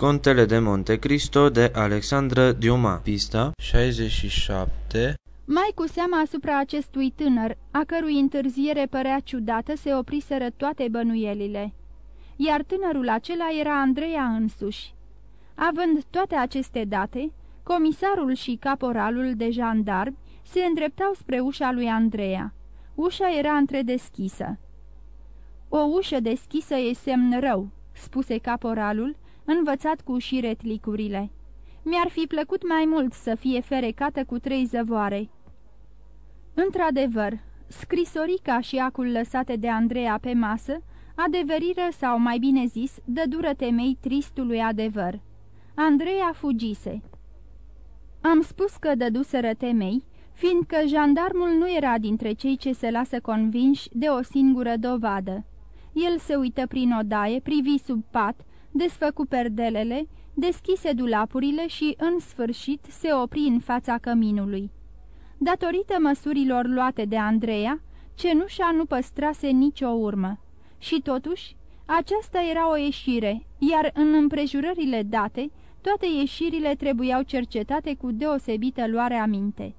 Contele de Monte Cristo de Alexandra Diuma Pista 67 Mai cu seama asupra acestui tânăr, a cărui întârziere părea ciudată, se opriseră toate bănuielile. Iar tânărul acela era Andreea însuși. Având toate aceste date, comisarul și caporalul de jandarmi se îndreptau spre ușa lui Andreea. Ușa era întredeschisă. O ușă deschisă e semn rău," spuse caporalul, învățat cu șiretlicurile. Mi-ar fi plăcut mai mult să fie ferecată cu trei zăvoare." Într-adevăr, scrisorica și acul lăsate de Andreea pe masă adeveriră sau, mai bine zis, dădură temei tristului adevăr. Andreea fugise. Am spus că dăduseră temei, fiindcă jandarmul nu era dintre cei ce se lasă convinși de o singură dovadă. El se uită prin odaie, privi sub pat, desfăcu perdelele, deschise dulapurile și, în sfârșit, se opri în fața căminului. Datorită măsurilor luate de Andreea, cenușa nu păstrase nicio urmă. Și totuși, aceasta era o ieșire, iar în împrejurările date, toate ieșirile trebuiau cercetate cu deosebită luare aminte.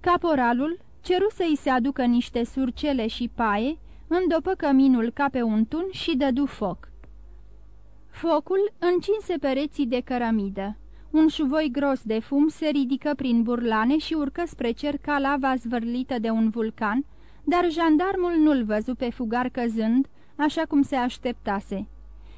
Caporalul ceru să-i se aducă niște surcele și paie, îndopă căminul ca pe un tun și dădu foc. Focul încinse pereții de cărămidă. Un șuvoi gros de fum se ridică prin burlane și urcă spre cer ca lava zvârlită de un vulcan, dar jandarmul nu-l văzu pe fugar căzând, așa cum se așteptase.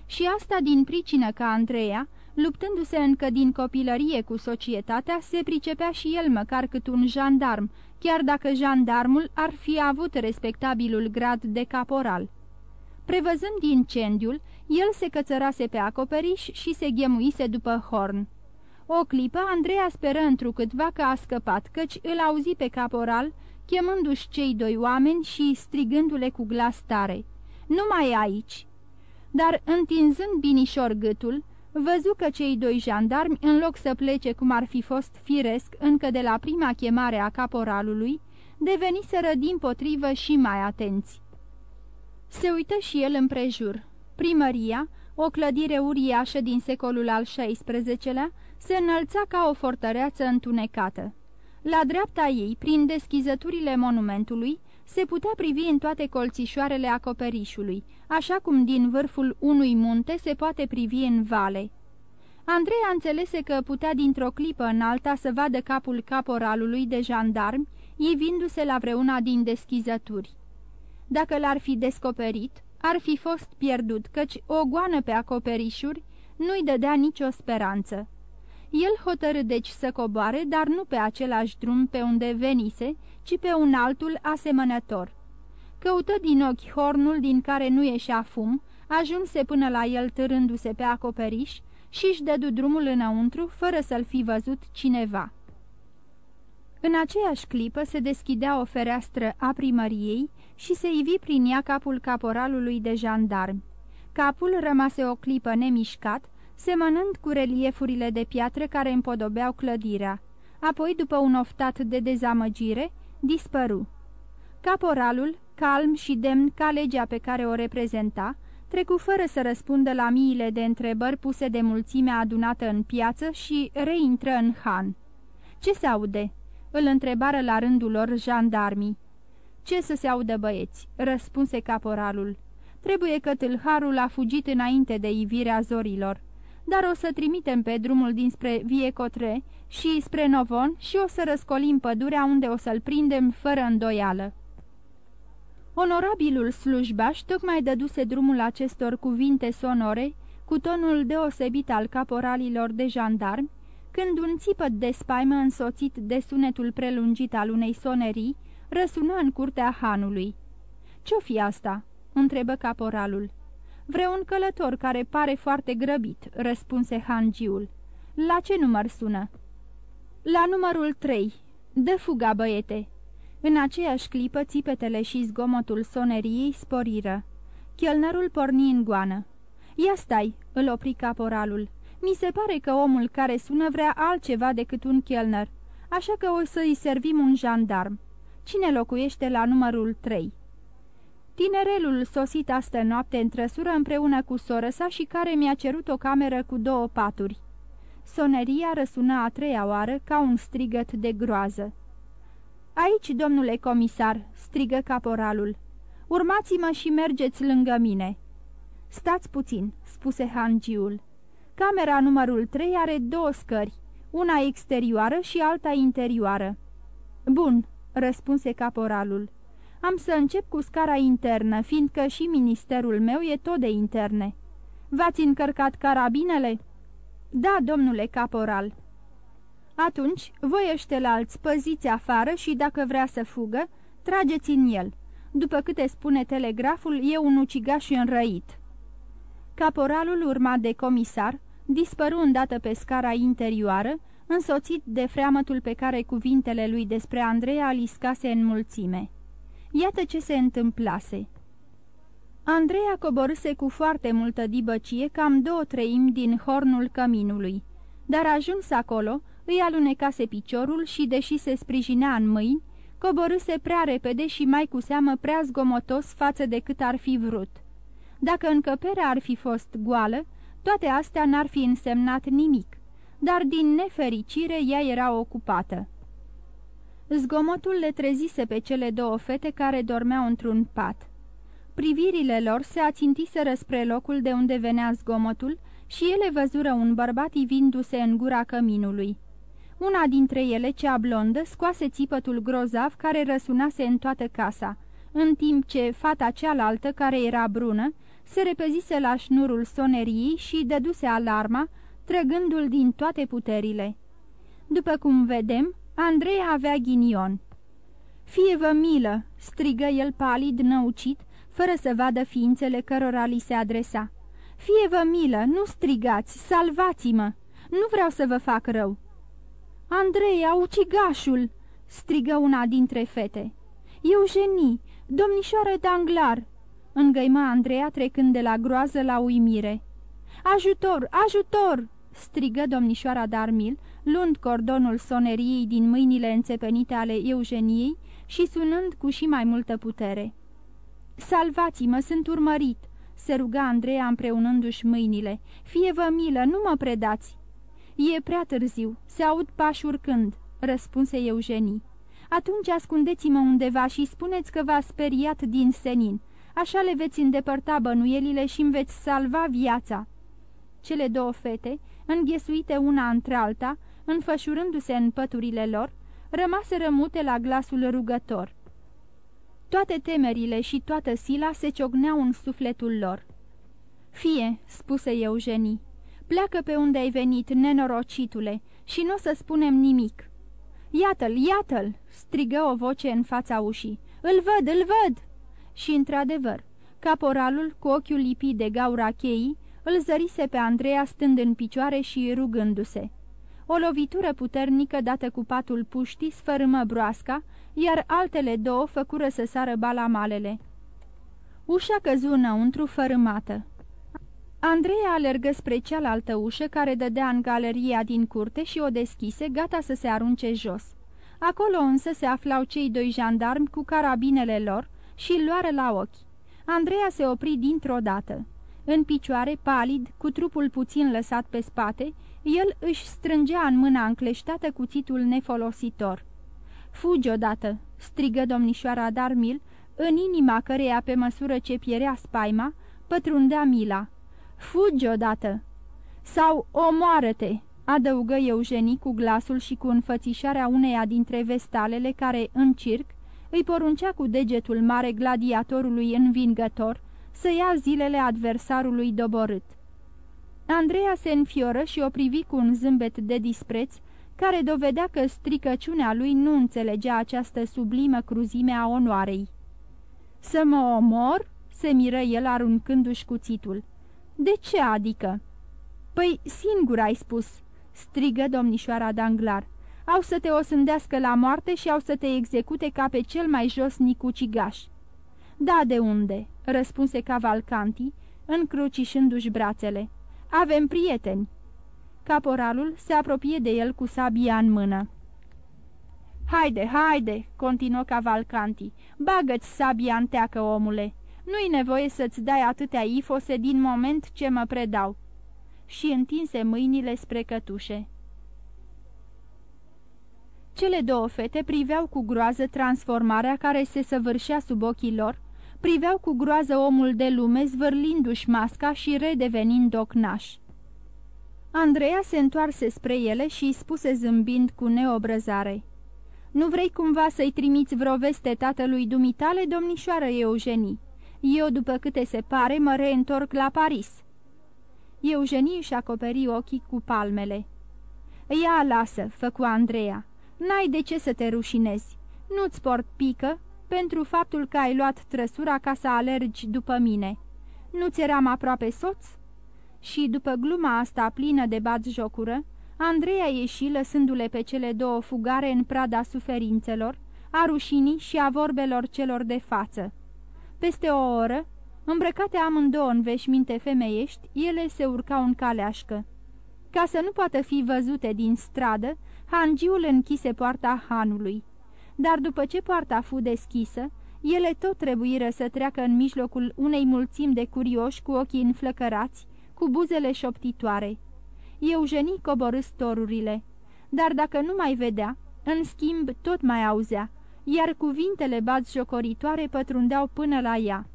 Și asta din pricină că Andreea, luptându-se încă din copilărie cu societatea, se pricepea și el măcar cât un jandarm, chiar dacă jandarmul ar fi avut respectabilul grad de caporal. Prevăzând incendiul, el se cățărase pe acoperiș și se ghemuise după horn. O clipă, Andreea speră întrucâtva că a scăpat, căci îl auzi pe caporal, chemându-și cei doi oameni și strigându-le cu glas tare. Nu mai e aici!" Dar, întinzând binișor gâtul, văzu că cei doi jandarmi, în loc să plece cum ar fi fost firesc încă de la prima chemare a caporalului, deveniseră din potrivă și mai atenți. Se uită și el împrejur. Primăria, o clădire uriașă din secolul al XVI-lea, se înălța ca o fortăreață întunecată. La dreapta ei, prin deschizăturile monumentului, se putea privi în toate colțișoarele acoperișului, așa cum din vârful unui munte se poate privi în vale. Andrei înțelese că putea dintr-o clipă în alta să vadă capul caporalului de jandarmi, ivindu-se la vreuna din deschizături. Dacă l-ar fi descoperit, ar fi fost pierdut, căci o goană pe acoperișuri nu-i dădea nicio speranță. El hotărâ deci să coboare, dar nu pe același drum pe unde venise, ci pe un altul asemănător. Căută din ochi hornul din care nu ieșea fum, ajunse până la el târându-se pe acoperiș și își dădu drumul înăuntru, fără să-l fi văzut cineva. În aceeași clipă se deschidea o fereastră a primăriei și se ivi prin ea capul caporalului de jandarmi. Capul rămase o clipă nemișcat, semănând cu reliefurile de piatră care împodobeau clădirea. Apoi, după un oftat de dezamăgire, dispăru. Caporalul, calm și demn ca legea pe care o reprezenta, trecu fără să răspundă la miile de întrebări puse de mulțimea adunată în piață și reintră în han. Ce se aude?" îl întrebară la rândul lor jandarmii. Ce să se audă băieți?" răspunse caporalul. Trebuie că tâlharul a fugit înainte de ivirea zorilor dar o să trimitem pe drumul dinspre Viecotre și spre Novon și o să răscolim pădurea unde o să-l prindem fără îndoială. Onorabilul slujbaș tocmai dăduse drumul acestor cuvinte sonore, cu tonul deosebit al caporalilor de jandarmi, când un țipăt de spaimă însoțit de sunetul prelungit al unei sonerii răsună în curtea hanului. Ce-o fi asta?" întrebă caporalul. Vreun călător care pare foarte grăbit," răspunse hangiul. La ce număr sună?" La numărul trei. Dă fuga, băiete!" În aceeași clipă, țipetele și zgomotul soneriei sporiră. Chelnerul porni în goană. Ia stai!" îl opri caporalul. Mi se pare că omul care sună vrea altceva decât un chelner, așa că o să-i servim un jandarm. Cine locuiește la numărul trei?" Tinerelul sosit astă noapte în trăsură împreună cu soră sa și care mi-a cerut o cameră cu două paturi. Soneria răsună a treia oară ca un strigăt de groază. Aici, domnule comisar," strigă caporalul. Urmați-mă și mergeți lângă mine." Stați puțin," spuse hangiul. Camera numărul 3 are două scări, una exterioară și alta interioară." Bun," răspunse caporalul. Am să încep cu scara internă, fiindcă și ministerul meu e tot de interne." V-ați încărcat carabinele?" Da, domnule caporal." Atunci, voi ăștelalți păziți afară și dacă vrea să fugă, trageți în el. După câte spune telegraful, e un ucigaș înrăit." Caporalul urmat de comisar dispăru îndată pe scara interioară, însoțit de freamătul pe care cuvintele lui despre Andreea liscase în mulțime. Iată ce se întâmplase. Andreea coborâse cu foarte multă dibăcie cam două treimi din hornul căminului, dar ajuns acolo, îi alunecase piciorul și, deși se sprijinea în mâini, coborâse prea repede și mai cu seamă prea zgomotos față de cât ar fi vrut. Dacă încăperea ar fi fost goală, toate astea n-ar fi însemnat nimic, dar din nefericire ea era ocupată. Zgomotul le trezise pe cele două fete care dormeau într-un pat. Privirile lor se ațintiseră spre locul de unde venea zgomotul și ele văzură un bărbat ivindu-se în gura căminului. Una dintre ele, cea blondă, scoase țipătul grozav care răsunase în toată casa, în timp ce fata cealaltă, care era brună, se repezise la șnurul soneriei și dăduse alarma, trăgându-l din toate puterile. După cum vedem, Andrei avea ghinion. Fie-vă milă!" strigă el palid, năucit, fără să vadă ființele cărora li se adresa. Fie-vă milă, nu strigați, salvați-mă! Nu vreau să vă fac rău!" Andreea, ucigașul!" strigă una dintre fete. Eugenie, domnișoară Danglar!" îngăima Andreea trecând de la groază la uimire. Ajutor, ajutor!" Strigă domnișoara Darmil, luând cordonul soneriei din mâinile înțepenite ale Eugeniei și sunând cu și mai multă putere. Salvați-mă, sunt urmărit!" se ruga Andreea împreunându-și mâinile. Fie vă milă, nu mă predați!" E prea târziu, se aud pași urcând," răspunse Eugenie. Atunci ascundeți-mă undeva și spuneți că v-a speriat din senin. Așa le veți îndepărta bănuielile și îmi veți salva viața." Cele două fete, înghesuite una între alta, înfășurându-se în păturile lor, rămaseră mute la glasul rugător. Toate temerile și toată sila se ciogneau în sufletul lor. Fie," spuse Eugenie, pleacă pe unde ai venit, nenorocitule, și nu o să spunem nimic." Iată-l, iată-l!" strigă o voce în fața ușii. Îl văd, îl văd!" Și, într-adevăr, caporalul, cu ochiul lipit de gaura cheii, îl zărise pe Andreea stând în picioare și rugându-se. O lovitură puternică dată cu patul puștii sfărâmă broasca, iar altele două făcură să sară balamalele. Ușa căzu înăuntru fărâmată. Andreea alergă spre cealaltă ușă care dădea în galeria din curte și o deschise, gata să se arunce jos. Acolo însă se aflau cei doi jandarmi cu carabinele lor și îl luară la ochi. Andreea se opri dintr-o dată. În picioare, palid, cu trupul puțin lăsat pe spate, el își strângea în mâna încleștată cuțitul nefolositor. Fugi odată!" strigă domnișoara Darmil, în inima căreia, pe măsură ce pierea spaima, pătrundea mila. Fugi odată!" Sau omoară-te!" adăugă Eugenie cu glasul și cu înfățișarea uneia dintre vestalele care, în circ, îi poruncea cu degetul mare gladiatorului învingător să ia zilele adversarului doborât. Andreea se înfioră și o privi cu un zâmbet de dispreț, care dovedea că stricăciunea lui nu înțelegea această sublimă cruzime a onoarei. Să mă omor?" se miră el aruncându-și cuțitul. De ce adică?" Păi singur ai spus," strigă domnișoara Danglar. Au să te osândească la moarte și au să te execute ca pe cel mai josnic ucigaș." Da, de unde?" Răspunse Cavalcanti, încrucișându-și brațele. Avem prieteni." Caporalul se apropie de el cu sabia în mână. Haide, haide!" continuă Cavalcanti. Bagă-ți sabia în teacă, omule! Nu-i nevoie să-ți dai atâtea ifose din moment ce mă predau." Și întinse mâinile spre cătușe. Cele două fete priveau cu groază transformarea care se săvârșea sub ochii lor, priveau cu groază omul de lume zvârlindu-și masca și redevenind ocnaș. Andreea se întoarse spre ele și îi spuse zâmbind cu neobrăzare. Nu vrei cumva să-i trimiți vreo veste tatălui dumitale, domnișoară Eugenie? Eu, după câte se pare, mă reîntorc la Paris." Eugenie își acoperi ochii cu palmele. Ia, lasă," făcu Andreea. N-ai de ce să te rușinezi. Nu-ți port pică pentru faptul că ai luat trăsura ca să alergi după mine. Nu-ți eram aproape soț?" Și după gluma asta plină de jocură, Andreea ieși lăsându-le pe cele două fugare în prada suferințelor, a rușinii și a vorbelor celor de față. Peste o oră, îmbrăcate amândouă în veșminte femeiești, ele se urcau în caleașcă. Ca să nu poată fi văzute din stradă, hangiul închise poarta hanului. Dar după ce poarta fu deschisă, ele tot trebuiră să treacă în mijlocul unei mulțimi de curioși cu ochii înflăcărați, cu buzele șoptitoare. Eugenie coborâ storurile, dar dacă nu mai vedea, în schimb tot mai auzea, iar cuvintele jocoritoare pătrundeau până la ea.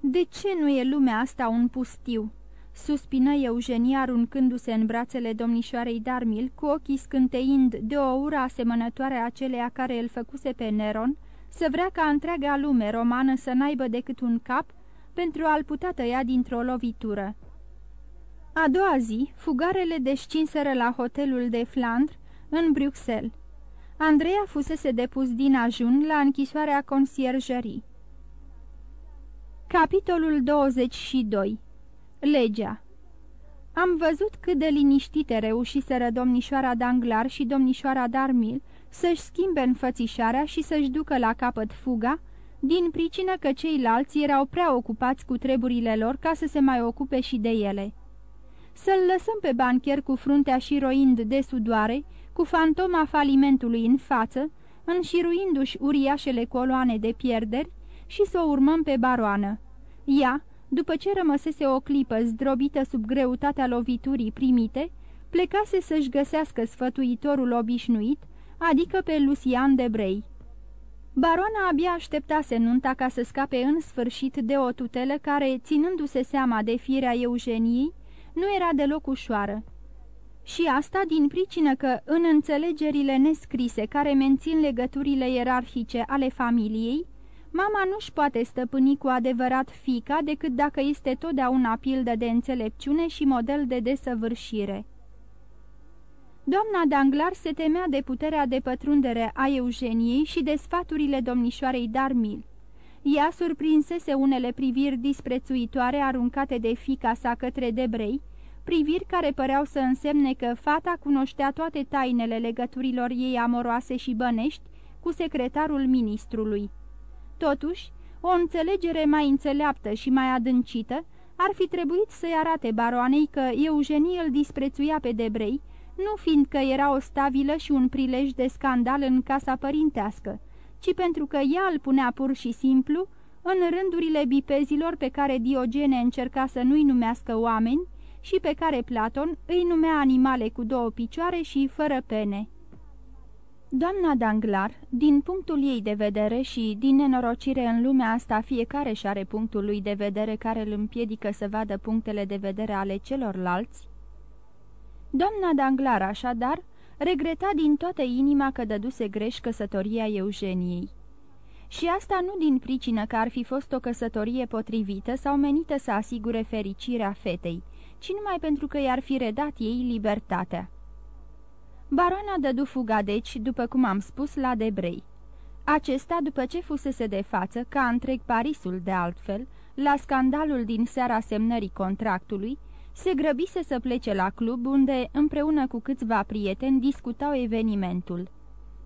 De ce nu e lumea asta un pustiu?" Suspină Eugenia aruncându-se în brațele domnișoarei Darmil, cu ochii scânteind de o ură asemănătoare aceleia care îl făcuse pe Neron, să vrea ca întreaga lume romană să n-aibă decât un cap pentru a-l putea tăia dintr-o lovitură. A doua zi, fugarele descinseră la hotelul de Flandre, în Bruxelles. Andreea fusese depus din ajun la închisoarea conciergerii. Capitolul 22 Legea Am văzut cât de liniștite reușiseră domnișoara Danglar și domnișoara Darmil să-și schimbe înfățișarea și să-și ducă la capăt fuga, din pricină că ceilalți erau prea ocupați cu treburile lor ca să se mai ocupe și de ele. Să-l lăsăm pe bancher cu fruntea și roind de sudoare, cu fantoma falimentului în față, înșiruindu-și uriașele coloane de pierderi și să o urmăm pe baroană. Ea, după ce rămăsese o clipă zdrobită sub greutatea loviturii primite, plecase să-și găsească sfătuitorul obișnuit, adică pe Lucian de Brei. Baroana abia așteptase nunta ca să scape în sfârșit de o tutelă care, ținându-se seama de firea Eugeniei, nu era deloc ușoară. Și asta din pricină că, în înțelegerile nescrise care mențin legăturile ierarhice ale familiei, mama nu-și poate stăpâni cu adevărat fica decât dacă este totdeauna pildă de înțelepciune și model de desăvârșire. Doamna Danglar se temea de puterea de pătrundere a Eugeniei și de sfaturile domnișoarei Darmil. Ea surprinsese unele priviri disprețuitoare aruncate de fica sa către Debrei, priviri care păreau să însemne că fata cunoștea toate tainele legăturilor ei amoroase și bănești cu secretarul ministrului. Totuși, o înțelegere mai înțeleaptă și mai adâncită ar fi trebuit să-i arate baroanei că Eugenie îl disprețuia pe Debrei, nu fiindcă era o stabilă și un prilej de scandal în casa părintească, ci pentru că ea îl punea pur și simplu în rândurile bipezilor pe care Diogene încerca să nu-i numească oameni și pe care Platon îi numea animale cu două picioare și fără pene. Doamna Danglar, din punctul ei de vedere și din nenorocire în lumea asta fiecare și are punctul lui de vedere care îl împiedică să vadă punctele de vedere ale celorlalți, Doamna Danglar, așadar, regreta din toată inima că dăduse greș căsătoria Eugeniei. Și asta nu din pricină că ar fi fost o căsătorie potrivită sau menită să asigure fericirea fetei, ci numai pentru că i-ar fi redat ei libertatea. Barona dădu fuga deci, după cum am spus, la Debrei. Acesta, după ce fusese de față, ca întreg Parisul de altfel, la scandalul din seara semnării contractului, se grăbise să plece la club, unde, împreună cu câțiva prieteni, discutau evenimentul.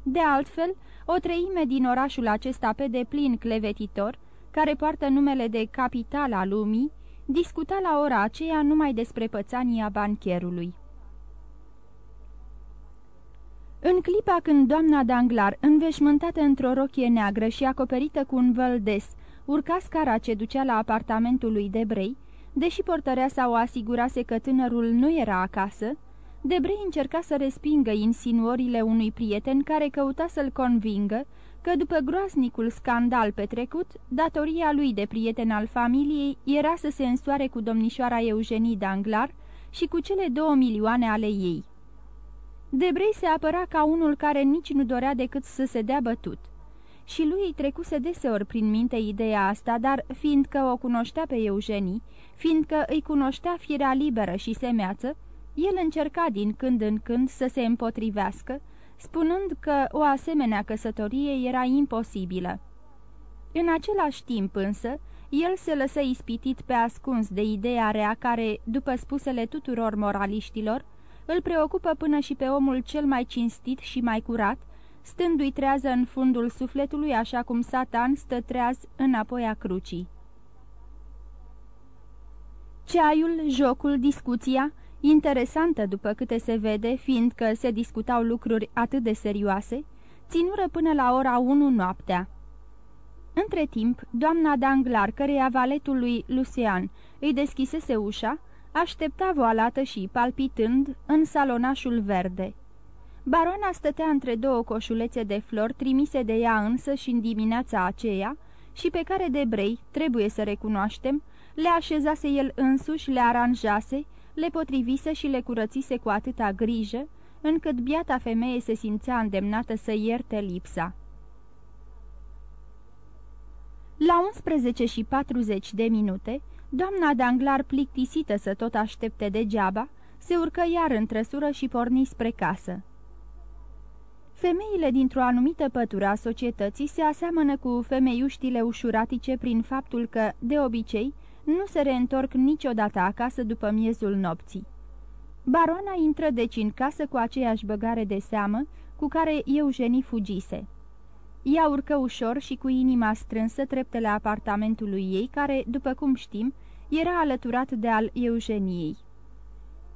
De altfel, o treime din orașul acesta pe deplin clevetitor, care poartă numele de capitala lumii, discuta la ora aceea numai despre pățania bancherului. În clipa când doamna Danglar, înveșmântată într-o rochie neagră și acoperită cu un văldes, urca scara ce ducea la apartamentul lui Debrei, deși portăreasa o asigurase că tânărul nu era acasă, Debrei încerca să respingă insinuările unui prieten care căuta să-l convingă că după groaznicul scandal petrecut, datoria lui de prieten al familiei era să se însoare cu domnișoara Eugenie Danglar și cu cele două milioane ale ei. Debrei se apăra ca unul care nici nu dorea decât să se dea bătut. Și lui îi trecuse deseori prin minte ideea asta, dar fiindcă o cunoștea pe Eugenie, fiindcă îi cunoștea firea liberă și semeață, el încerca din când în când să se împotrivească, spunând că o asemenea căsătorie era imposibilă. În același timp însă, el se lăsă ispitit pe ascuns de ideea rea care, după spusele tuturor moraliștilor, îl preocupă până și pe omul cel mai cinstit și mai curat, stându-i trează în fundul sufletului așa cum Satan stă treaz înapoi a crucii. Ceaiul, jocul, discuția interesantă după câte se vede, fiindcă se discutau lucruri atât de serioase, ținură până la ora 1 noaptea. Între timp, doamna Danglar, căreia valetul lui Lucian îi deschisese ușa, aștepta voalată și, palpitând, în salonașul verde. Barona stătea între două coșulețe de flori trimise de ea însă și în dimineața aceea și pe care de brei, trebuie să recunoaștem, le așezase el însuși, le aranjase, le potrivise și le curățise cu atâta grijă, încât biata femeie se simțea îndemnată să ierte lipsa. La 11 și 40 de minute, doamna Danglar, plictisită să tot aștepte degeaba, se urcă iar în trăsură și porni spre casă. Femeile dintr-o anumită pătură a societății se aseamănă cu femeiuștile ușuratice prin faptul că, de obicei, nu se reîntorc niciodată acasă după miezul nopții. Barona intră deci în casă cu aceeași băgare de seamă cu care Eugenie fugise. Ea urcă ușor și cu inima strânsă treptele apartamentului ei, care, după cum știm, era alăturat de al Eugeniei.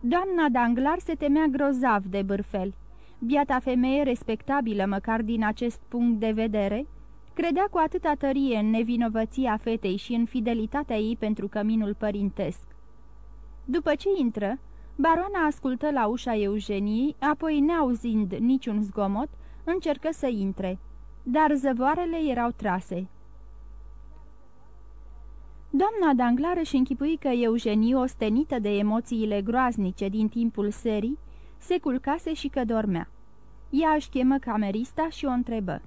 Doamna Danglar se temea grozav de bârfel. Biata femeie respectabilă măcar din acest punct de vedere, Credea cu atâta tărie în nevinovăția fetei și în fidelitatea ei pentru căminul părintesc. După ce intră, baroana ascultă la ușa Eugeniei, apoi, neauzind niciun zgomot, încercă să intre, dar zăvoarele erau trase. Doamna Danglar își închipui că Eugenie, ostenită de emoțiile groaznice din timpul serii, se culcase și că dormea. Ea își chemă camerista și o întrebă.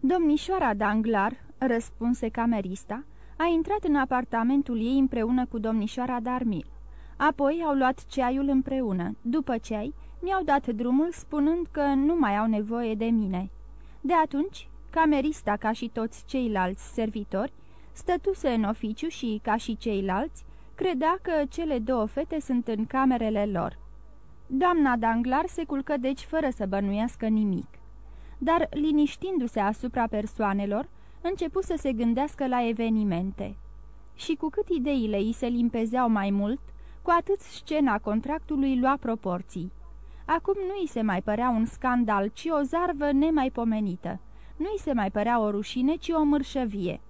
Domnișoara Danglar, răspunse camerista, a intrat în apartamentul ei împreună cu domnișoara Darmil. Apoi au luat ceaiul împreună. După ceai, mi-au dat drumul spunând că nu mai au nevoie de mine. De atunci, camerista, ca și toți ceilalți servitori, stătuse în oficiu și, ca și ceilalți, credea că cele două fete sunt în camerele lor. Doamna Danglar se culcă deci fără să bănuiască nimic dar, liniștindu-se asupra persoanelor, începu să se gândească la evenimente. Și cu cât ideile îi se limpezeau mai mult, cu atât scena contractului lua proporții. Acum nu îi se mai părea un scandal, ci o zarvă nemaipomenită. Nu îi se mai părea o rușine, ci o mârșăvie.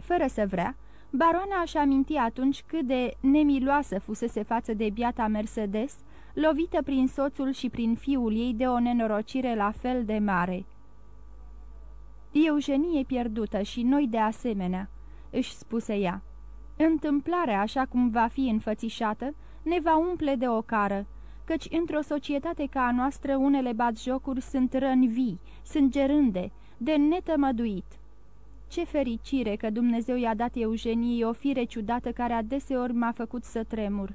Fără să vrea, baroana aș aminti atunci cât de nemiloasă fusese față de biata Mercedes, lovită prin soțul și prin fiul ei de o nenorocire la fel de mare. Eugenie e pierdută și noi de asemenea, își spuse ea. Întâmplarea, așa cum va fi înfățișată, ne va umple de ocară, căci într-o societate ca a noastră unele batjocuri sunt răni vii, sunt gerânde, de netămăduit. Ce fericire că Dumnezeu i-a dat Eugeniei o fire ciudată care adeseori m-a făcut să tremur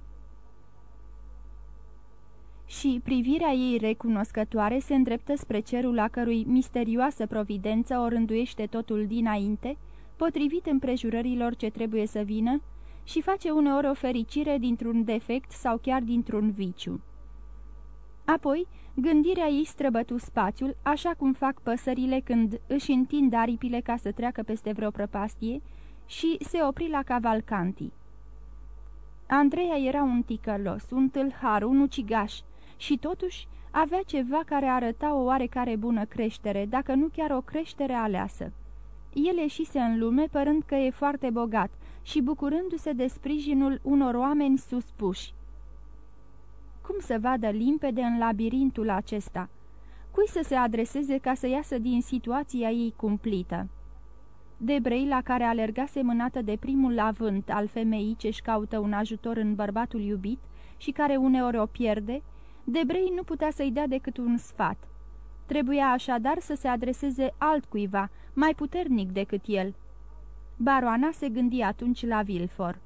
și privirea ei recunoscătoare se îndreptă spre cerul a cărui misterioasă providență o rânduiește totul dinainte, potrivit împrejurărilor ce trebuie să vină, și face uneori o fericire dintr-un defect sau chiar dintr-un viciu. Apoi, gândirea ei străbătu spațiul, așa cum fac păsările când își întind aripile ca să treacă peste vreo prăpastie, și se opri la cavalcanti. Andreea era un ticălos, un tâlhar, un ucigaș, și totuși avea ceva care arăta o oarecare bună creștere, dacă nu chiar o creștere aleasă. el ieșise în lume părând că e foarte bogat și bucurându-se de sprijinul unor oameni suspuși. Cum să vadă limpede în labirintul acesta? Cui să se adreseze ca să iasă din situația ei cumplită? Debrei, la care alergase mânată de primul avânt al femeii ce-și caută un ajutor în bărbatul iubit și care uneori o pierde, Debrei nu putea să-i dea decât un sfat. Trebuia așadar să se adreseze altcuiva, mai puternic decât el. Baroana se gândi atunci la Vilfor.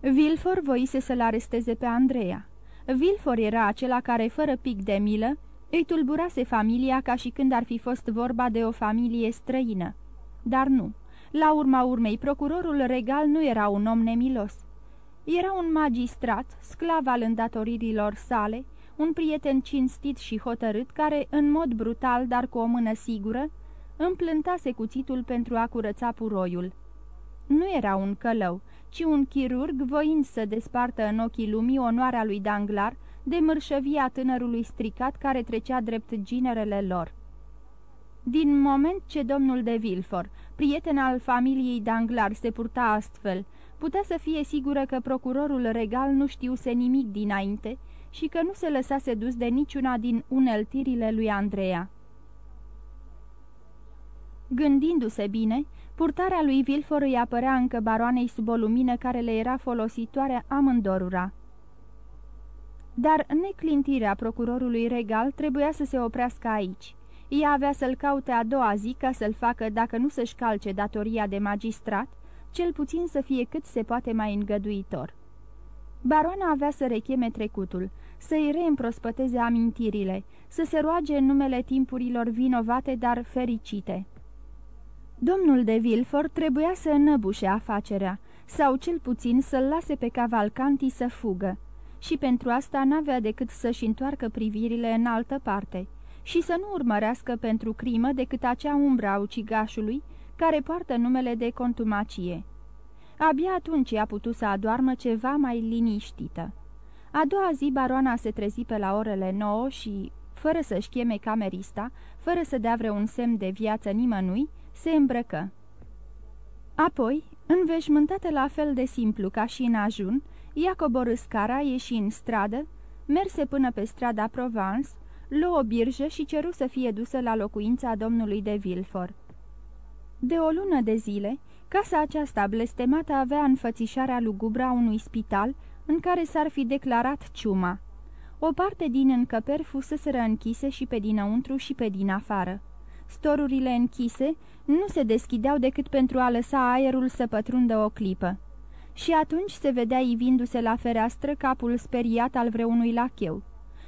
Vilfor voise să-l aresteze pe Andreea. Vilfor era acela care, fără pic de milă, îi tulburase familia ca și când ar fi fost vorba de o familie străină. Dar nu. La urma urmei, procurorul regal nu era un om nemilos. Era un magistrat, sclav al îndatoririlor sale, un prieten cinstit și hotărât care, în mod brutal, dar cu o mână sigură, împlântase cuțitul pentru a curăța puroiul. Nu era un călău, ci un chirurg voind să despartă în ochii lumii onoarea lui Danglar de mărșăvia tânărului stricat care trecea drept ginerele lor. Din moment ce domnul de Vilfor, prieten al familiei Danglar, se purta astfel, putea să fie sigură că procurorul regal nu știuse nimic dinainte și că nu se lăsase dus de niciuna din uneltirile lui Andreea. Gândindu-se bine, purtarea lui Vilfor îi apărea încă baroanei sub o lumină care le era folositoare amândorura. Dar neclintirea procurorului regal trebuia să se oprească aici. Ea avea să-l caute a doua zi ca să-l facă, dacă nu să-și calce datoria de magistrat, cel puțin să fie cât se poate mai îngăduitor. Baroana avea să recheme trecutul, să-i reîmprospăteze amintirile, să se roage în numele timpurilor vinovate, dar fericite. Domnul de Vilfort trebuia să înăbușe afacerea, sau cel puțin să-l lase pe Cavalcanti să fugă, și pentru asta n-avea decât să-și întoarcă privirile în altă parte și să nu urmărească pentru crimă decât acea umbră a ucigașului care poartă numele de contumacie. Abia atunci a putut să adoarmă ceva mai liniștită. A doua zi baroana se trezi pe la orele nouă și, fără să-și cheme camerista, fără să dea vreun semn de viață nimănui, se îmbrăcă. Apoi, înveșmântată la fel de simplu ca și în ajun, ea coborâ scara, ieși în stradă, merse până pe strada Provence, luă o birjă și ceru să fie dusă la locuința domnului de Vilfort. De o lună de zile, casa aceasta blestemată avea înfățișarea lugubra unui spital în care s-ar fi declarat ciuma. O parte din încăperi fusese închise și pe dinăuntru și pe din afară. Storurile închise nu se deschideau decât pentru a lăsa aerul să pătrundă o clipă. Și atunci se vedea ivindu-se la fereastră capul speriat al vreunui lacheu.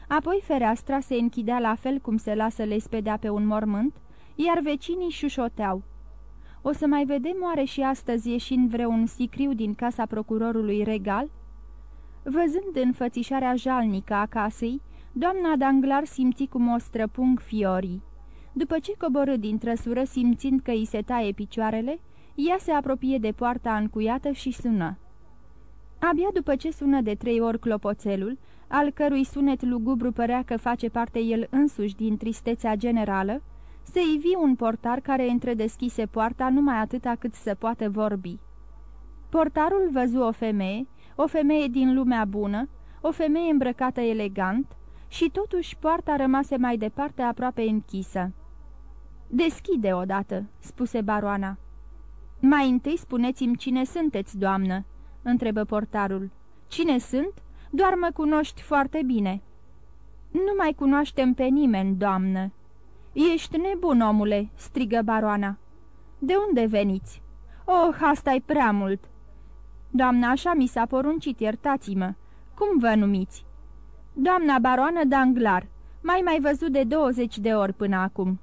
Apoi fereastra se închidea la fel cum se lasă lespedea pe un mormânt, iar vecinii șușoteau. O să mai vedem oare și astăzi ieșind vreun sicriu din casa procurorului regal?" Văzând înfățișarea jalnică a casei, doamna Danglar simți cum o străpung fiorii. După ce coborâ din trăsură, simțind că îi se taie picioarele, ea se apropie de poarta încuiată și sună. Abia după ce sună de trei ori clopoțelul, al cărui sunet lugubru părea că face parte el însuși din tristețea generală, se ivi un portar care întredeschise poarta numai atâta cât să poată vorbi. Portarul văzu o femeie, o femeie din lumea bună, o femeie îmbrăcată elegant, și totuși poarta rămase mai departe aproape închisă. Deschide odată," spuse baroana. Mai întâi spuneți-mi cine sunteți, doamnă," întrebă portarul. Cine sunt? Doar mă cunoști foarte bine." Nu mai cunoaștem pe nimeni, doamnă." Ești nebun, omule," strigă baroana. De unde veniți?" Oh, asta e prea mult." Doamna, așa mi s-a poruncit, iertați-mă. Cum vă numiți?" Doamna baroană Danglar. Mai mai văzut de douăzeci de ori până acum."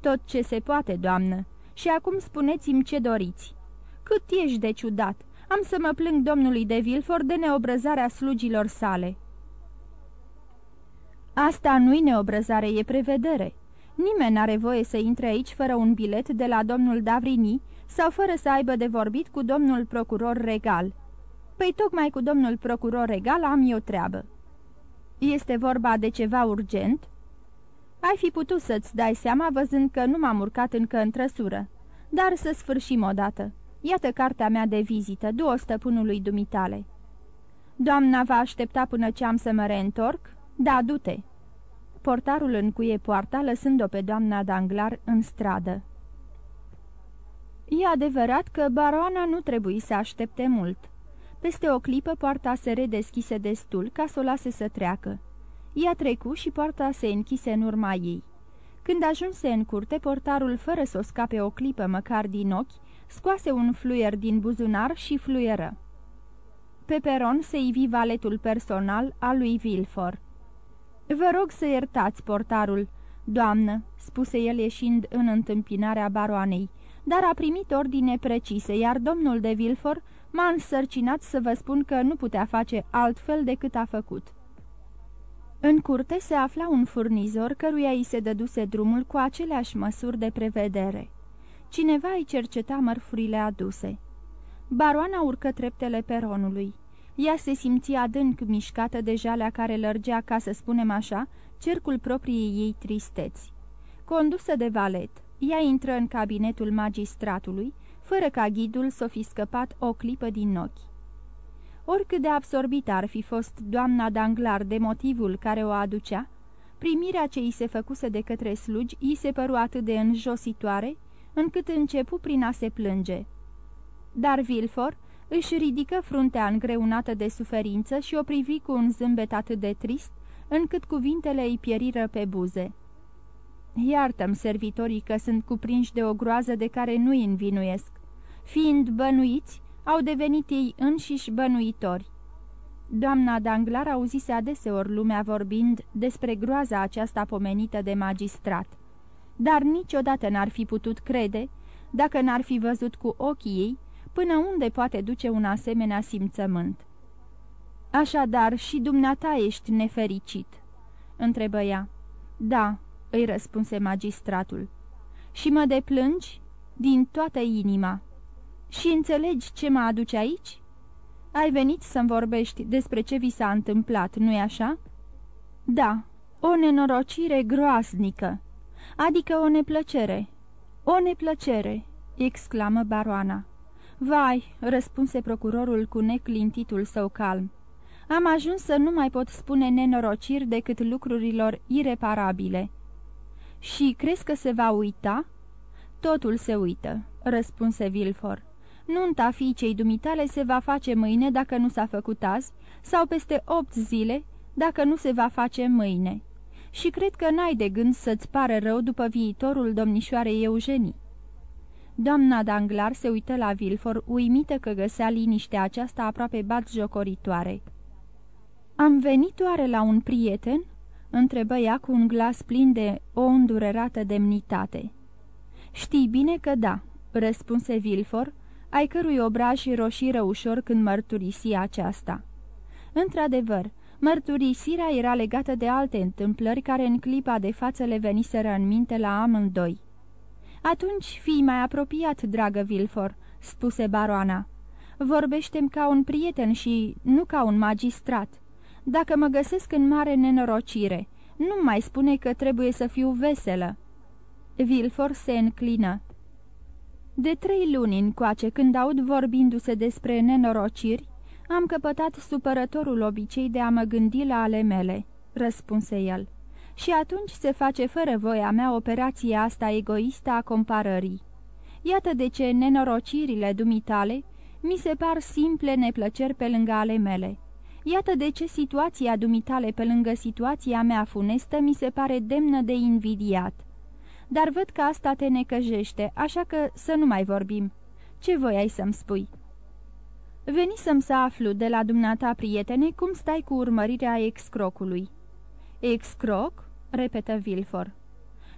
Tot ce se poate, doamnă. Și acum spuneți-mi ce doriți." Cât ești de ciudat! Am să mă plâng domnului de Vilfort de neobrăzarea slugilor sale." Asta nu-i neobrăzare, e prevedere. Nimeni n-are voie să intre aici fără un bilet de la domnul Davrini sau fără să aibă de vorbit cu domnul procuror regal. Păi tocmai cu domnul procuror regal am eu treabă. Este vorba de ceva urgent?" Ai fi putut să-ți dai seama văzând că nu m-am urcat încă în trăsură. Dar să sfârșim odată. Iată cartea mea de vizită, du-o stăpânului dumitale." Doamna va aștepta până ce am să mă reîntorc?" Da, du-te." Portarul încuie poarta, lăsând-o pe doamna Danglar în stradă. E adevărat că baroana nu trebuie să aștepte mult. Peste o clipă poarta se redeschise destul ca să o lase să treacă. Ea trecu și poarta se închise în urma ei. Când ajunse în curte, portarul, fără să o scape o clipă măcar din ochi, scoase un fluier din buzunar și fluieră. Pe peron se ivi valetul personal al lui Vilfor. Vă rog să iertați portarul, doamnă," spuse el ieșind în întâmpinarea baroanei, dar a primit ordine precise, iar domnul de Vilfor m-a însărcinat să vă spun că nu putea face altfel decât a făcut." În curte se afla un furnizor căruia îi se dăduse drumul cu aceleași măsuri de prevedere. Cineva îi cerceta mărfurile aduse. Baroana urcă treptele peronului. Ea se simțea adânc mișcată de jalea care lărgea, ca să spunem așa, cercul propriei ei tristeți. Condusă de valet, ea intră în cabinetul magistratului, fără ca ghidul să fi scăpat o clipă din ochi. Oricât de absorbită ar fi fost doamna Danglar de motivul care o aducea, primirea ce îi se făcuse de către slugi îi se păru atât de înjositoare, încât începu prin a se plânge. Dar Vilfor își ridică fruntea îngreunată de suferință și o privi cu un zâmbet atât de trist, încât cuvintele îi pieriră pe buze. Iartă-mi, servitorii, că sunt cuprinși de o groază de care nu-i învinuiesc. Fiind bănuiți, au devenit ei înșiși bănuitori. Doamna Danglar auzise adeseori lumea vorbind despre groaza aceasta pomenită de magistrat, dar niciodată n-ar fi putut crede, dacă n-ar fi văzut cu ochii ei, până unde poate duce un asemenea simțământ. Așadar, și dumneata ești nefericit?" întrebă ea. Da," îi răspunse magistratul. Și mă deplângi din toată inima." Și înțelegi ce mă aduce aici?" Ai venit să-mi vorbești despre ce vi s-a întâmplat, nu-i așa?" Da, o nenorocire groaznică, adică o neplăcere." O neplăcere!" exclamă baroana. Vai!" răspunse procurorul cu neclintitul său calm. Am ajuns să nu mai pot spune nenorociri decât lucrurilor ireparabile." Și crezi că se va uita?" Totul se uită," răspunse Vilfor. Nunta fiicei dumitale se va face mâine dacă nu s-a făcut azi, sau peste opt zile dacă nu se va face mâine. Și cred că n-ai de gând să-ți pare rău după viitorul domnișoarei Eugenii. Doamna Danglar se uită la Vilfor, uimită că găsea liniștea aceasta aproape batjocoritoare. Am venit oare la un prieten?" întrebă ea cu un glas plin de o îndurerată demnitate. Știi bine că da," răspunse Vilfor, ai cărui obraj roșiră ușor când mărturisi aceasta. Într-adevăr, mărturisirea era legată de alte întâmplări care în clipa de față le veniseră în minte la amândoi. Atunci fii mai apropiat, dragă Vilfor," spuse baroana. Vorbește-mi ca un prieten și nu ca un magistrat. Dacă mă găsesc în mare nenorocire, nu mai spune că trebuie să fiu veselă." Vilfor se înclină. De trei luni încoace, când aud vorbindu-se despre nenorociri, am căpătat supărătorul obicei de a mă gândi la ale mele," răspunse el. Și atunci se face fără voia mea operația asta egoistă a comparării. Iată de ce nenorocirile dumitale mi se par simple neplăceri pe lângă ale mele. Iată de ce situația dumitale pe lângă situația mea funestă mi se pare demnă de invidiat dar văd că asta te necăjește, așa că să nu mai vorbim. Ce voiai să-mi spui?" Venisem să aflu de la dumneata, prietene, cum stai cu urmărirea excrocului." Excroc?" repetă Vilfor.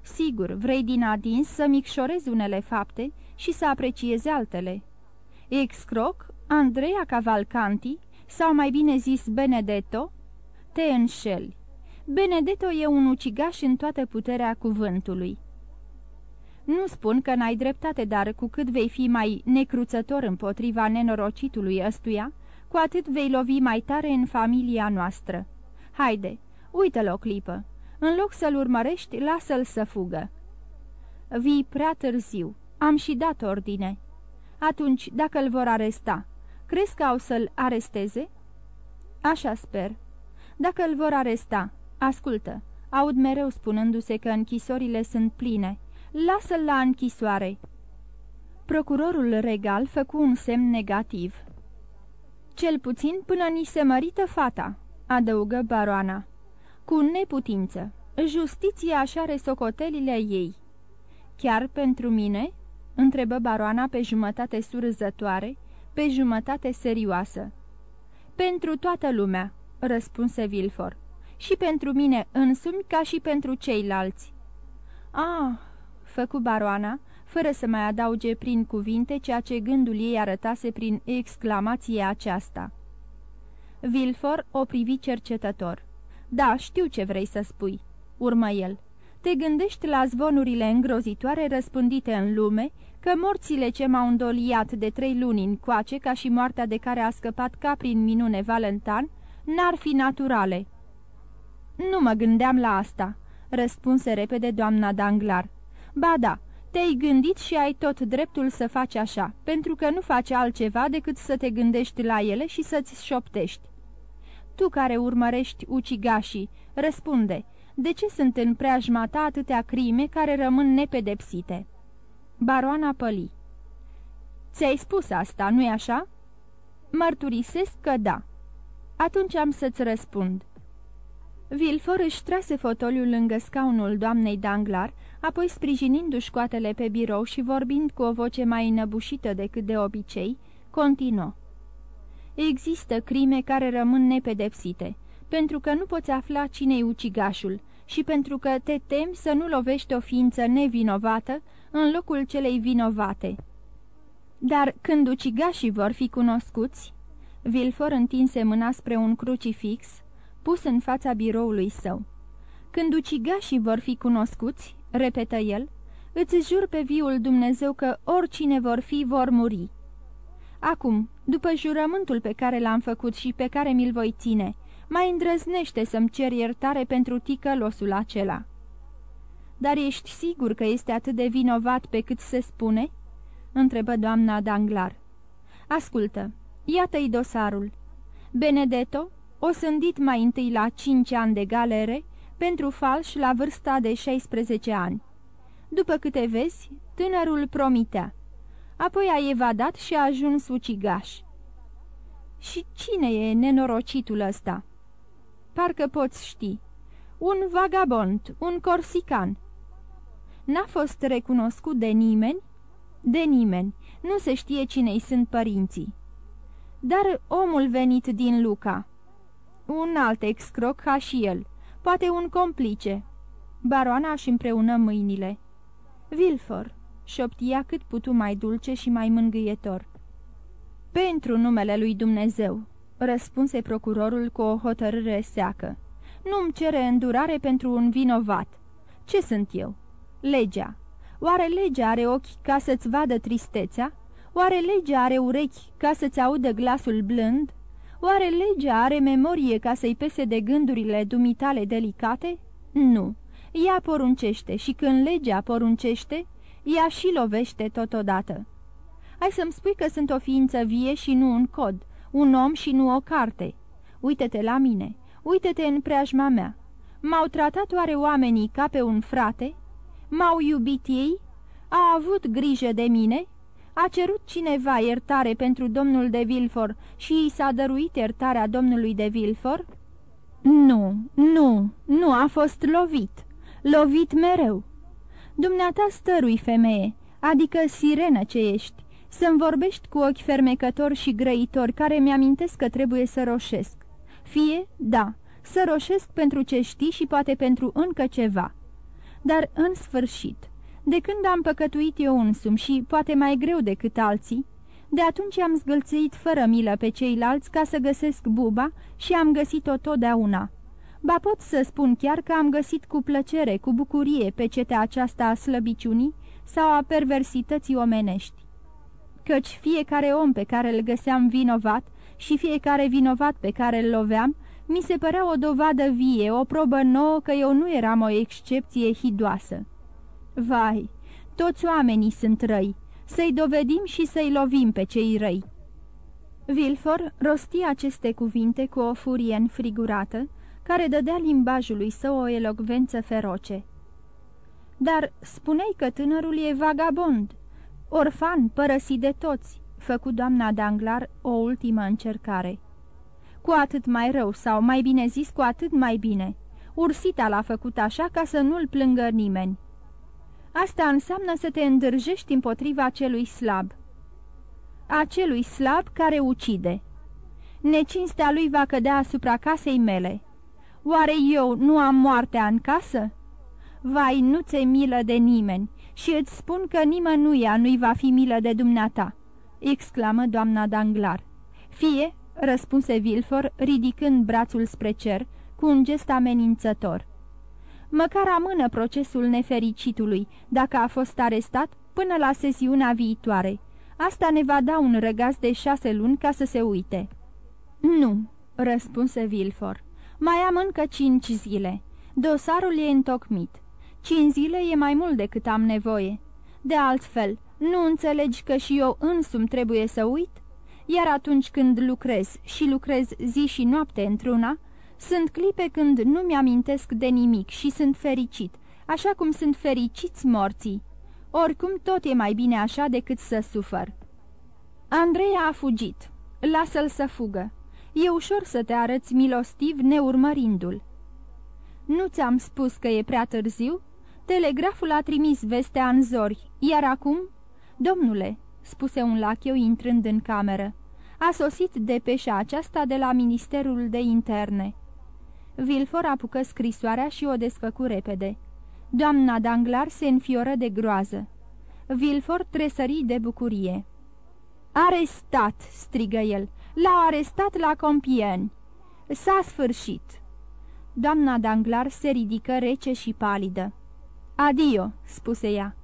Sigur, vrei din adins să micșorezi unele fapte și să apreciezi altele." Excroc? Andreea Cavalcanti? Sau mai bine zis Benedetto?" Te înșeli. Benedetto e un ucigaș în toată puterea cuvântului. Nu spun că n-ai dreptate, dar cu cât vei fi mai necruțător împotriva nenorocitului ăstuia, cu atât vei lovi mai tare în familia noastră. Haide, uită-l o clipă. În loc să-l urmărești, lasă-l să fugă. Vii prea târziu. Am și dat ordine. Atunci, dacă îl vor aresta, crezi că au să-l aresteze? Așa sper. Dacă îl vor aresta, ascultă, aud mereu spunându-se că închisorile sunt pline. Lasă-l la închisoare. Procurorul regal făcu un semn negativ. Cel puțin până ni se mărită fata, adăugă baroana. Cu neputință. Justiția așa are socotelile ei. Chiar pentru mine?" întrebă baroana pe jumătate surzătoare, pe jumătate serioasă. Pentru toată lumea," răspunse Vilfor, și pentru mine însumi ca și pentru ceilalți." Ah!" Făcu baroana, fără să mai adauge prin cuvinte ceea ce gândul ei arătase prin exclamație aceasta. Vilfor o privi cercetător. Da, știu ce vrei să spui," urmă el. Te gândești la zvonurile îngrozitoare răspândite în lume, că morțile ce m-au îndoliat de trei luni încoace, ca și moartea de care a scăpat ca prin minune Valentan, n-ar fi naturale." Nu mă gândeam la asta," răspunse repede doamna Danglar. Ba da, te-ai gândit și ai tot dreptul să faci așa, pentru că nu faci altceva decât să te gândești la ele și să-ți șoptești. Tu care urmărești ucigașii, răspunde, de ce sunt în preajma ta atâtea crime care rămân nepedepsite? Baroana păli. Ți-ai spus asta, nu-i așa? Mărturisesc că da. Atunci am să-ți răspund. Vilfor își trase fotoliul lângă scaunul doamnei Danglar, apoi sprijinindu-și coatele pe birou și vorbind cu o voce mai înăbușită decât de obicei, continuă. Există crime care rămân nepedepsite, pentru că nu poți afla cine-i ucigașul și pentru că te temi să nu lovești o ființă nevinovată în locul celei vinovate. Dar când ucigașii vor fi cunoscuți, Vilfor întinse mâna spre un crucifix, pus în fața biroului său. Când ucigașii vor fi cunoscuți, repetă el, îți jur pe viul Dumnezeu că oricine vor fi, vor muri. Acum, după jurământul pe care l-am făcut și pe care mi-l voi ține, mai îndrăznește să-mi cer iertare pentru ticălosul acela. Dar ești sigur că este atât de vinovat pe cât se spune?" întrebă doamna Danglar. Ascultă, iată-i dosarul. Benedetto, o sândit mai întâi la cinci ani de galere, pentru falș la vârsta de 16 ani. După câte vezi, tânărul promitea. Apoi a evadat și a ajuns ucigaș. Și cine e nenorocitul ăsta? Parcă poți ști. Un vagabond, un corsican. N-a fost recunoscut de nimeni? De nimeni. Nu se știe cine-i sunt părinții. Dar omul venit din Luca. Un alt excroc ca și el. Poate un complice. Baroana își împreună mâinile. Vilfor, șoptia cât putu mai dulce și mai mângâietor. Pentru numele lui Dumnezeu, răspunse procurorul cu o hotărâre seacă. Nu-mi cere îndurare pentru un vinovat. Ce sunt eu? Legea. Oare legea are ochi ca să-ți vadă tristețea? Oare legea are urechi ca să-ți audă glasul blând? Oare legea are memorie ca să-i pese de gândurile dumitale delicate? Nu. Ea poruncește și când legea poruncește, ea și lovește totodată. Ai să-mi spui că sunt o ființă vie și nu un cod, un om și nu o carte. Uită-te la mine, uită-te în preajma mea. M-au tratat oare oamenii ca pe un frate? M-au iubit ei? A avut grijă de mine? A cerut cineva iertare pentru domnul de Vilfor și i s-a dăruit iertarea domnului de Vilfor? Nu, nu, nu a fost lovit. Lovit mereu. Dumneata stărui, femeie, adică sirenă ce ești, să-mi vorbești cu ochi fermecători și grăitori care mi-amintesc că trebuie să roșesc. Fie, da, să roșesc pentru ce știi și poate pentru încă ceva. Dar, în sfârșit, de când am păcătuit eu însumi și poate mai greu decât alții, de atunci am zgâlțit fără milă pe ceilalți ca să găsesc buba și am găsit-o totdeauna. Ba pot să spun chiar că am găsit cu plăcere, cu bucurie pe cetea aceasta a slăbiciunii sau a perversității omenești. Căci fiecare om pe care îl găseam vinovat și fiecare vinovat pe care îl loveam, mi se părea o dovadă vie, o probă nouă că eu nu eram o excepție hidoasă. Vai, toți oamenii sunt răi, să-i dovedim și să-i lovim pe cei răi. Vilfor rosti aceste cuvinte cu o furie înfrigurată, care dădea limbajului său o elocvență feroce. Dar spuneai că tânărul e vagabond, orfan, părăsit de toți, făcu doamna Danglar o ultimă încercare. Cu atât mai rău, sau mai bine zis, cu atât mai bine. Ursita l-a făcut așa ca să nu-l plângă nimeni. Asta înseamnă să te îndârjești împotriva celui slab. Acelui slab care ucide. Necinstea lui va cădea asupra casei mele. Oare eu nu am moartea în casă? Vai, nu ți milă de nimeni și îți spun că nimănuia nu-i va fi milă de dumneata, exclamă doamna Danglar. Fie, răspunse Vilfor, ridicând brațul spre cer, cu un gest amenințător. Măcar amână procesul nefericitului, dacă a fost arestat, până la sesiunea viitoare. Asta ne va da un răgaz de șase luni ca să se uite." Nu," răspunse Vilfor. Mai am încă cinci zile. Dosarul e întocmit. Cinci zile e mai mult decât am nevoie. De altfel, nu înțelegi că și eu însumi trebuie să uit? Iar atunci când lucrez și lucrez zi și noapte într-una, sunt clipe când nu mi-amintesc de nimic și sunt fericit, așa cum sunt fericiți morții. Oricum, tot e mai bine așa decât să sufăr. Andreea a fugit. Lasă-l să fugă. E ușor să te arăți milostiv neurmărindu-l. Nu ți-am spus că e prea târziu? Telegraful a trimis vestea în zori, iar acum... Domnule, spuse un lachiu intrând în cameră, a sosit depeșa aceasta de la Ministerul de Interne. Vilfor apucă scrisoarea și o desfăcu repede. Doamna Danglar se înfioră de groază. Vilfor tresări de bucurie. Arestat!" strigă el. L-au arestat la Compieni. S-a sfârșit." Doamna Danglar se ridică rece și palidă. Adio," spuse ea.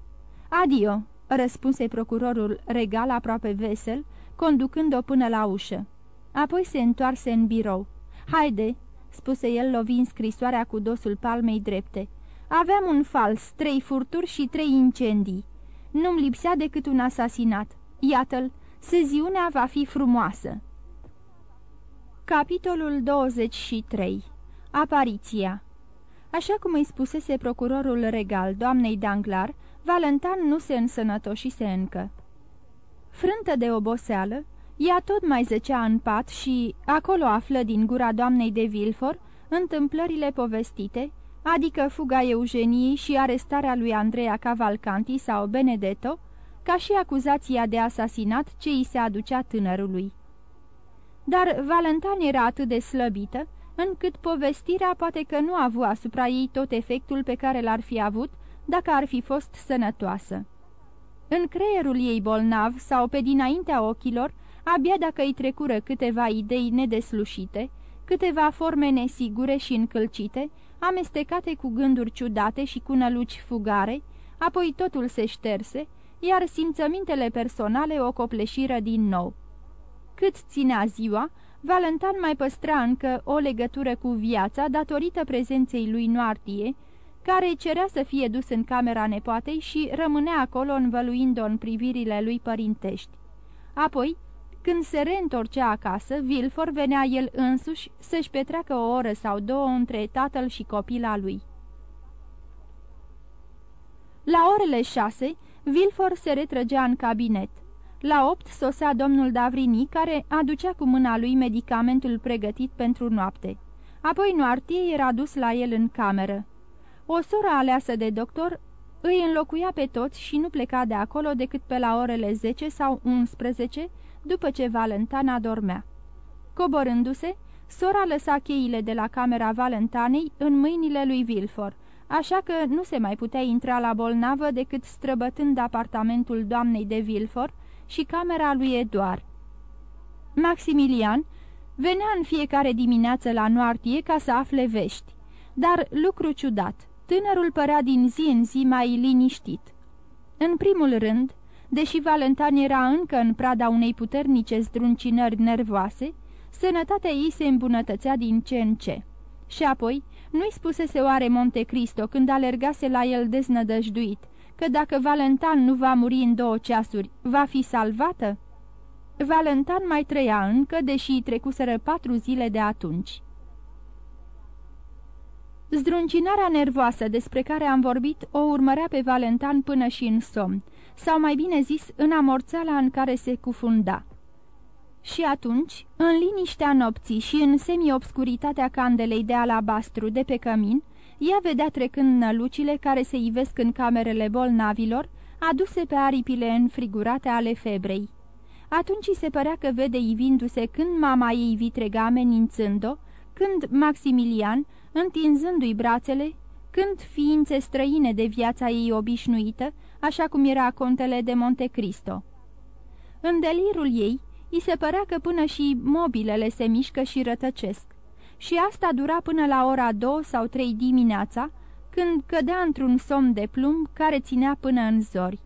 Adio," răspunse procurorul regal aproape vesel, conducând-o până la ușă. Apoi se întoarse în birou. Haide," spuse el lovind scrisoarea cu dosul palmei drepte. Aveam un fals, trei furturi și trei incendii. Nu-mi lipsea decât un asasinat. Iată-l, seziunea va fi frumoasă. Capitolul 23 Apariția Așa cum îi spusese procurorul regal doamnei Danglar, Valentan nu se însănătoșise încă. Frântă de oboseală, ea tot mai zăcea în pat și acolo află din gura doamnei de Vilfor întâmplările povestite, adică fuga Eugeniei și arestarea lui Andreea Cavalcanti sau Benedetto, ca și acuzația de asasinat ce îi se aducea tânărului. Dar Valentan era atât de slăbită, încât povestirea poate că nu a avut asupra ei tot efectul pe care l-ar fi avut dacă ar fi fost sănătoasă. În creierul ei bolnav sau pe dinaintea ochilor, abia dacă îi trecură câteva idei nedeslușite, câteva forme nesigure și încălcite, amestecate cu gânduri ciudate și cu năluci fugare, apoi totul se șterse, iar simțămintele personale o copleșiră din nou. Cât ținea ziua, Valentan mai păstra încă o legătură cu viața datorită prezenței lui Noartie, care cerea să fie dus în camera nepoatei și rămânea acolo învăluind-o în privirile lui părintești. Apoi, când se reîntorcea acasă, Vilfor venea el însuși să-și petreacă o oră sau două între tatăl și copila lui. La orele șase, Vilfor se retrăgea în cabinet. La opt sosea domnul Davrini, care aducea cu mâna lui medicamentul pregătit pentru noapte. Apoi Noartie era dus la el în cameră. O soră aleasă de doctor îi înlocuia pe toți și nu pleca de acolo decât pe la orele 10 sau 11, după ce Valentana dormea. Coborându-se, sora lăsa cheile de la camera Valentanei în mâinile lui Vilfor, așa că nu se mai putea intra la bolnavă decât străbătând apartamentul doamnei de Vilfor și camera lui Eduard. Maximilian venea în fiecare dimineață la noartie ca să afle vești, dar lucru ciudat, tânărul părea din zi în zi mai liniștit. În primul rând, deși Valentan era încă în prada unei puternice zdruncinări nervoase, sănătatea ei se îmbunătățea din ce în ce. Și apoi, nu-i spusese oare Monte Cristo când alergase la el deznădăjduit, că dacă Valentan nu va muri în două ceasuri, va fi salvată? Valentan mai trăia încă, deși trecuseră patru zile de atunci. Zdruncinarea nervoasă despre care am vorbit o urmărea pe Valentan până și în somn, sau mai bine zis în amorțeala în care se cufunda. Și atunci, în liniștea nopții și în semi-obscuritatea candelei de alabastru de pe cămin, ea vedea trecând nălucile care se ivesc în camerele bolnavilor, aduse pe aripile înfrigurate ale febrei. Atunci se părea că vede ivindu-se când mama ei vitrega amenințând-o, când Maximilian, întinzându-i brațele, când ființe străine de viața ei obișnuită, așa cum era contele de Monte Cristo. În delirul ei, îi se părea că până și mobilele se mișcă și rătăcesc. Și asta dura până la ora două sau trei dimineața, când cădea într-un somn de plumb care ținea până în zori.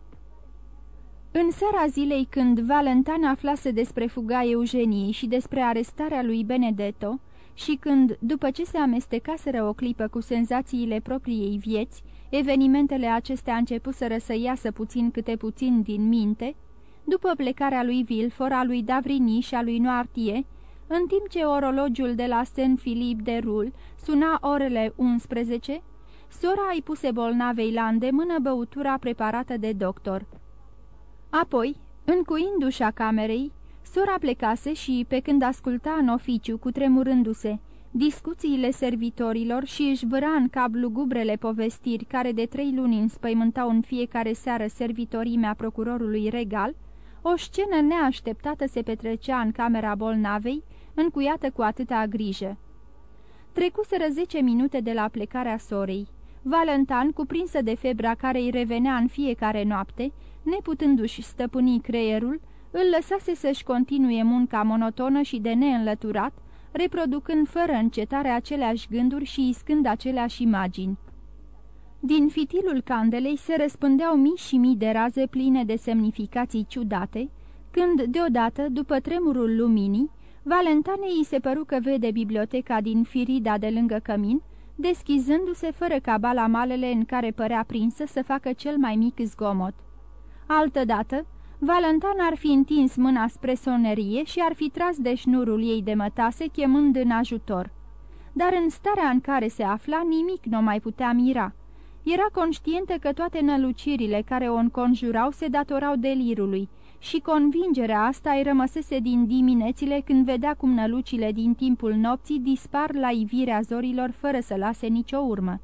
În seara zilei când Valentan aflase despre fuga Eugeniei și despre arestarea lui Benedetto, și când, după ce se amestecaseră o clipă cu senzațiile propriei vieți, evenimentele acestea începuseră să iasă puțin câte puțin din minte, după plecarea lui Vilfor, a lui Davrini și a lui Noartie, în timp ce orologiul de la Saint-Philippe de Rul suna orele 11, sora îi puse bolnavei la îndemână băutura preparată de doctor. Apoi, încuindu-și camerei, sora plecase și, pe când asculta în oficiu, cu tremurându-se, discuțiile servitorilor și își văra în cap lugubrele povestiri care de trei luni înspăimântau în fiecare seară servitorimea procurorului regal, o scenă neașteptată se petrecea în camera bolnavei, încuiată cu atâta grijă. Trecuseră zece minute de la plecarea sorei. Valentan, cuprinsă de febra care îi revenea în fiecare noapte, neputându-și stăpâni creierul, îl lăsase să-și continue munca monotonă și de neînlăturat, reproducând fără încetare aceleași gânduri și iscând aceleași imagini. Din fitilul candelei se răspândeau mii și mii de raze pline de semnificații ciudate, când, deodată, după tremurul luminii, Valentanei îi se păru că vede biblioteca din Firida de lângă cămin, deschizându-se fără ca balamalele în care părea prinsă să facă cel mai mic zgomot. Altădată, Valentan ar fi întins mâna spre sonerie și ar fi tras de șnurul ei de mătase, chemând în ajutor. Dar în starea în care se afla, nimic nu mai putea mira. Era conștientă că toate nălucirile care o înconjurau se datorau delirului și convingerea asta îi rămăsese din diminețile când vedea cum nălucile din timpul nopții dispar la ivirea zorilor fără să lase nicio urmă.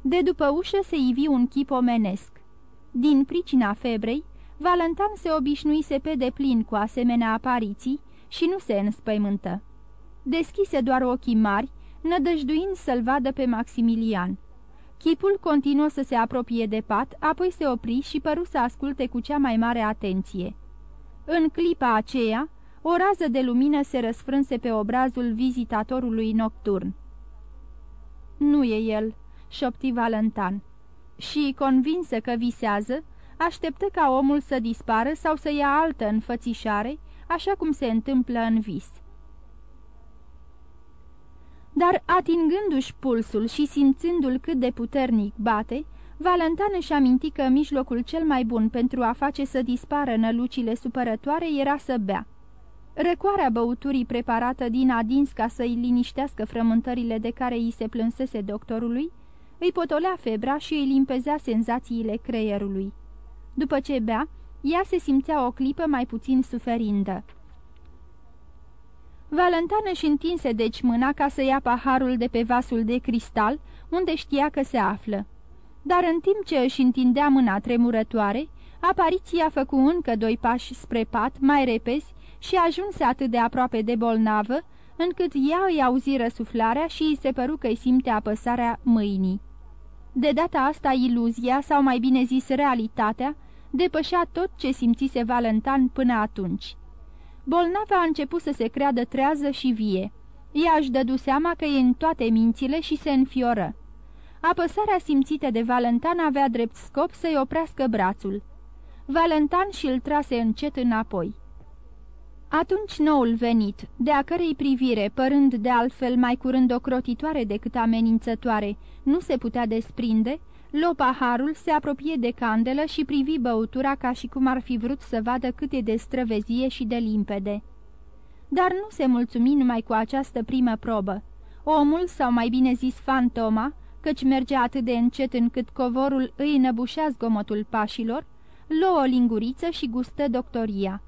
De după ușă se ivi un chip omenesc. Din pricina febrei, Valentan se obișnuise pe deplin cu asemenea apariții și nu se înspăimântă. Deschise doar ochii mari, nădăjduind să-l vadă pe Maximilian. Chipul continuă să se apropie de pat, apoi se opri și păru să asculte cu cea mai mare atenție. În clipa aceea, o rază de lumină se răsfrânse pe obrazul vizitatorului nocturn. Nu e el," șopti Valentan și, convinsă că visează, așteptă ca omul să dispară sau să ia altă înfățișare, așa cum se întâmplă în vis. Dar atingându-și pulsul și simțându-l cât de puternic bate, Valentan își aminti că mijlocul cel mai bun pentru a face să dispară nălucile supărătoare era să bea. Răcoarea băuturii preparată din adins ca să-i liniștească frământările de care îi se plânsese doctorului, îi potolea febra și îi limpezea senzațiile creierului. După ce bea, ea se simțea o clipă mai puțin suferindă. Valentan își întinse deci mâna ca să ia paharul de pe vasul de cristal, unde știa că se află. Dar în timp ce își întindea mâna tremurătoare, apariția făcu încă doi pași spre pat, mai repezi, și ajunse atât de aproape de bolnavă, încât ea îi auzi răsuflarea și îi se păru că îi simte apăsarea mâinii. De data asta iluzia, sau mai bine zis realitatea, depășea tot ce simțise Valentan până atunci. Bolnava a început să se creadă trează și vie. Ea își dădu seama că e în toate mințile și se înfioră. Apăsarea simțită de Valentan avea drept scop să-i oprească brațul. Valentan și-l trase încet înapoi. Atunci noul venit, de a cărei privire, părând de altfel mai curând ocrotitoare decât amenințătoare, nu se putea desprinde, lo paharul, se apropie de candelă și privi băutura ca și cum ar fi vrut să vadă cât e de străvezie și de limpede. Dar nu se mulțumi numai cu această primă probă. Omul, sau mai bine zis fantoma, căci mergea atât de încet încât covorul îi înăbușea zgomotul pașilor, luă o linguriță și gustă doctoria.